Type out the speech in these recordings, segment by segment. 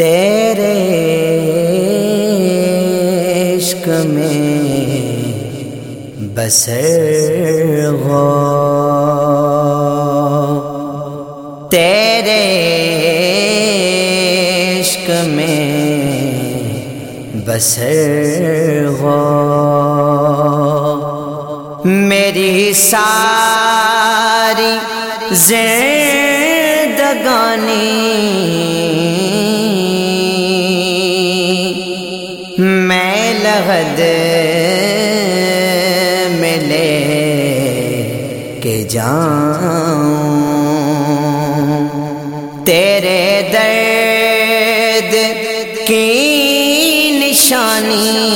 تیرے عشق میں بسر ہو۔ تیرے عشق میں بسر ہو۔ میری ساری زندگانی میں لہد ملے کے جاؤں۔ تیرے درد کی نشانی۔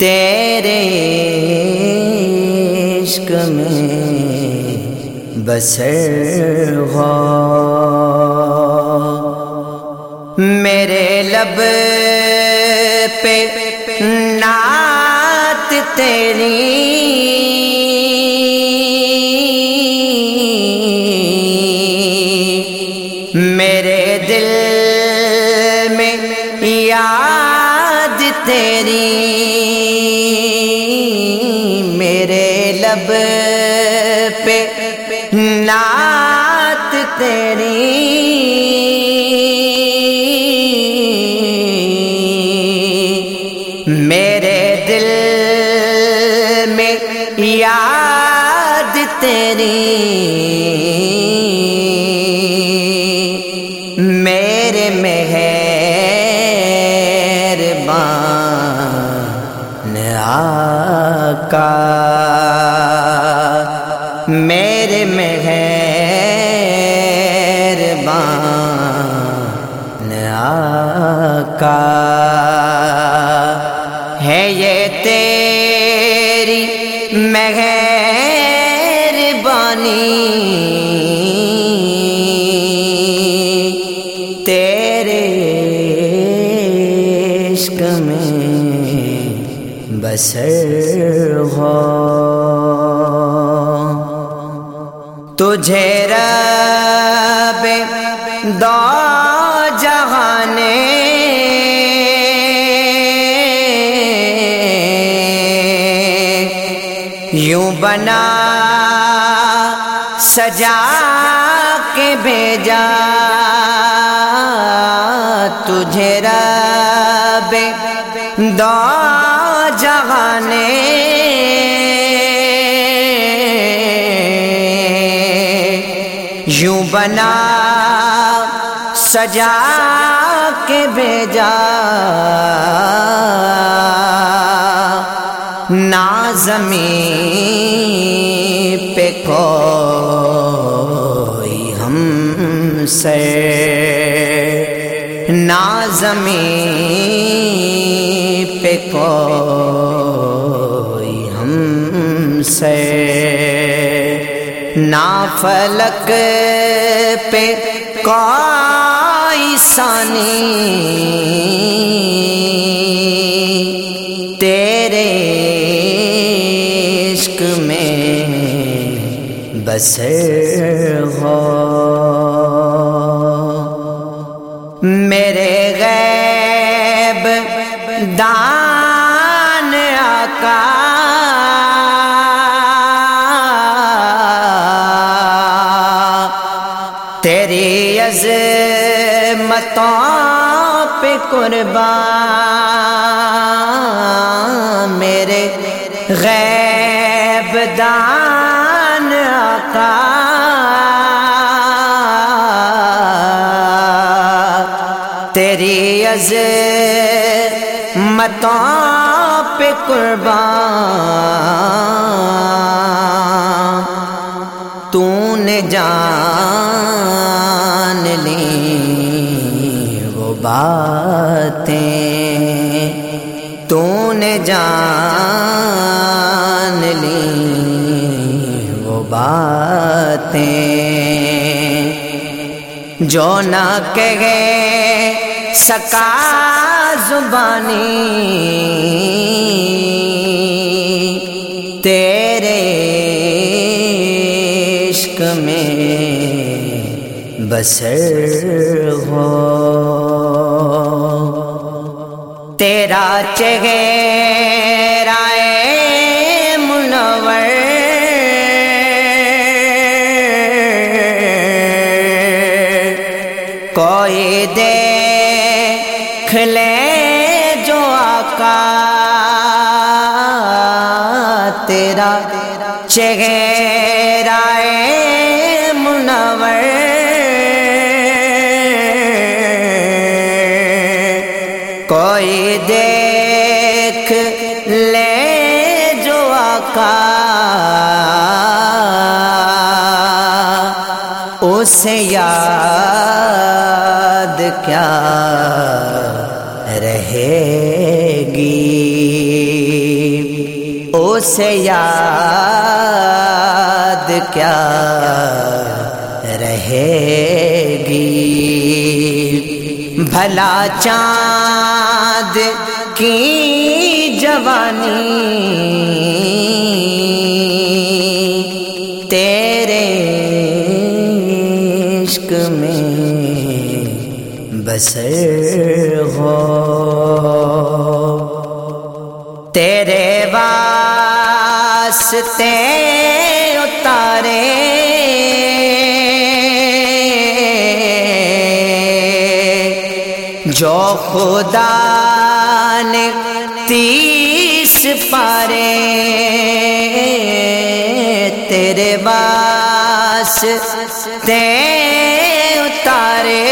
تیرے عشق میں بسر ہو میرے لب پہ نعت تیری میرے دل میں یاد تیری میرے لب پہ نعت تیری مہربان آقا میرے مہربان آقا ہے یہ تیری مہربانی؟ بسر ہو تجھے رب دو جہانے۔ یوں بنا سجا کے بھیجا۔ تجھے رب دو جہانے۔ یوں بنا سجا کے بھیجا۔ نا زمین پہ کوئی ہم سے نا زمین پہ کوئی ہم سے نا فلک پہ کوئی ثانی تیرے عشق میں بسر ہو۔ آقا تیری عظمتوں پہ قربان میرے غیب دان آقا۔ تیری عظمتوں قربان تو نے جان لی وہ باتیں تو نے جان لی وہ باتیں جو نہ کہے سکا زبانی تیرے عشق میں بسر ہو۔ تیرا چہرہ چہرہ منور۔ کوئی دیکھ لے جو آقا۔ اسے یاد کیا رہے گی۔ اسے یاد کیا رہے گی؟ بھلا چاند کی جوانی تیرے عشق میں بسر ہو۔ تیرے واسطے اتارے۔ جو خدا نے تیس پارے تیرے باس تے اتارے۔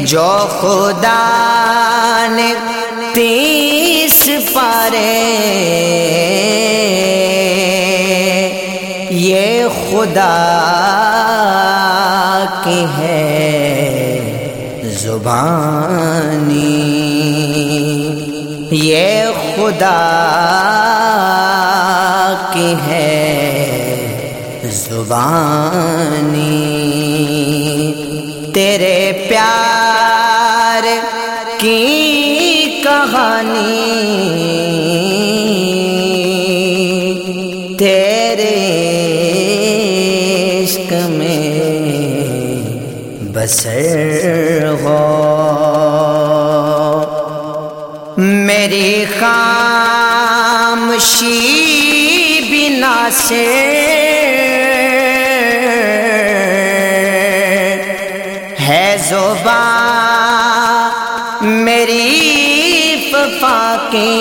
جو خدا پارے۔ یہ خدا کی ہے زبانی۔ یہ خدا کی ہے زبانی۔ تیرے پیار کی کہانی تیرے عشق میں بسر ہو۔ میری خامشی بنا سے پاکی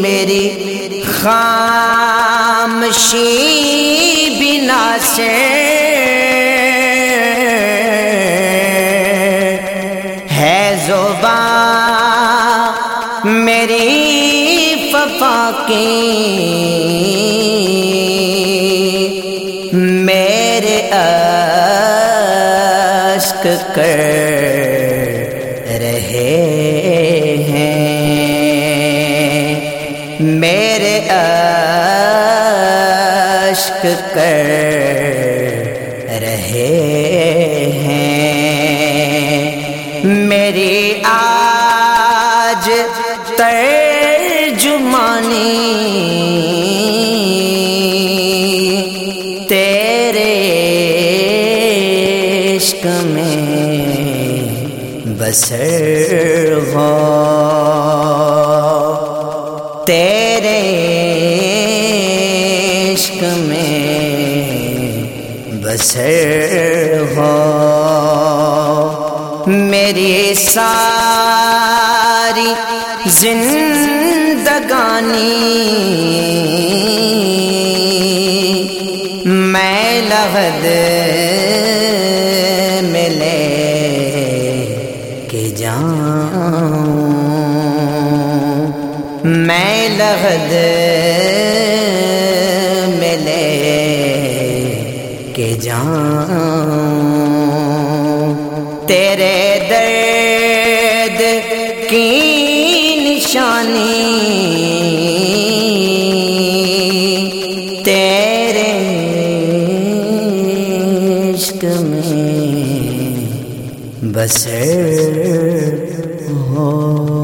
میری خامشی بنا سے ہے زبان میری پپا کی میرے اشک کر اشک کر رہے ہیں۔ میری آج ترجمانی تیرے عشق میں بسر ہو۔ میری ساری زندگانی میں لغد ملے کہ جاؤں میں لغد ملے کہ جاؤں عشق میں بسر ہو۔